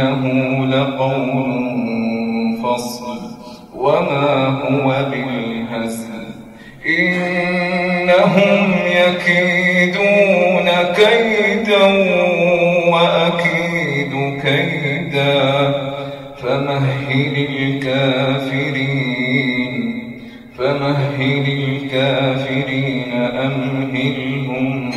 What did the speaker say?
إنه لقول فصل وما هو بالهزل. إنهم يكيدون كيدا وأكيد كيدا. فمهل الكافرين فمهل الكافرين أمهلهم